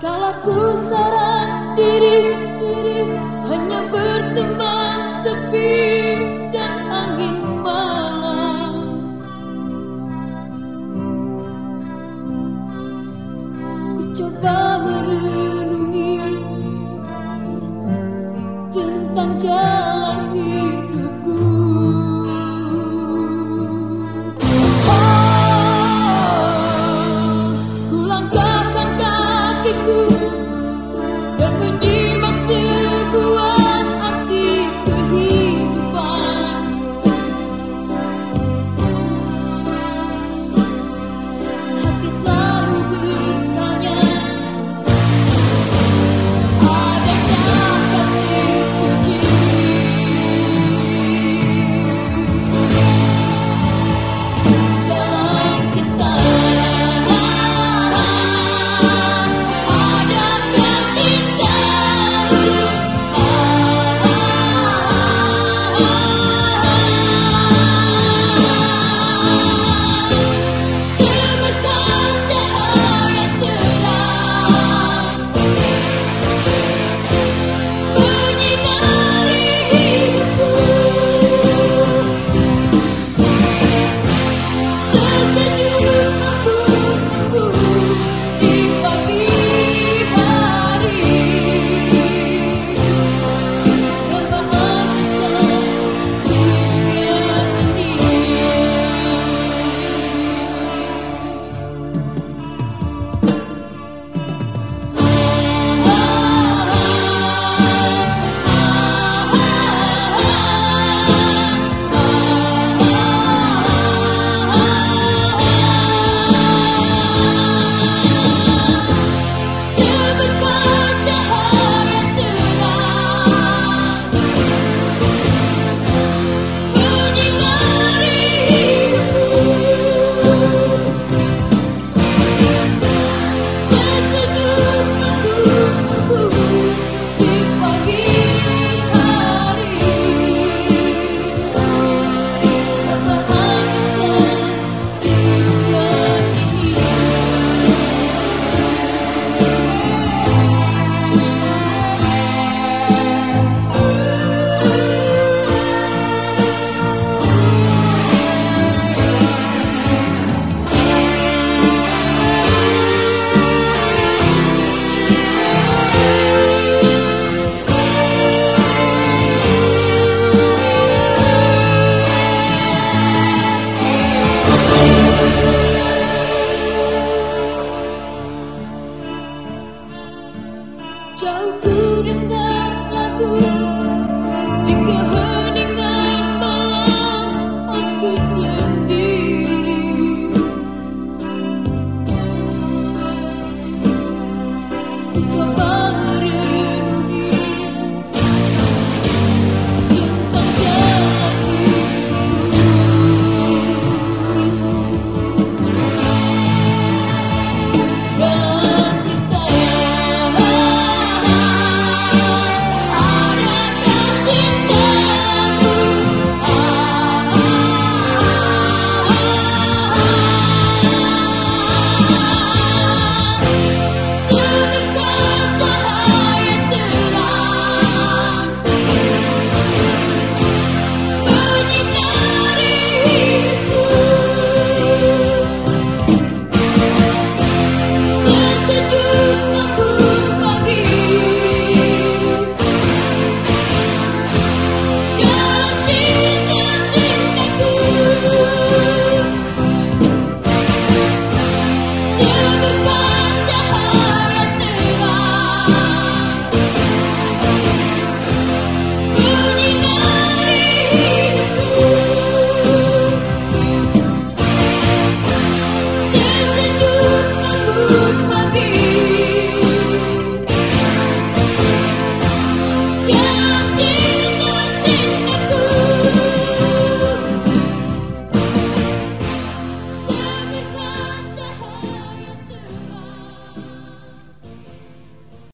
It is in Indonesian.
Kalau ku serang diri, diri hanya berteman sepi dan angin malam. Ku coba merenungi tentang jalan. hatiku dan menjadi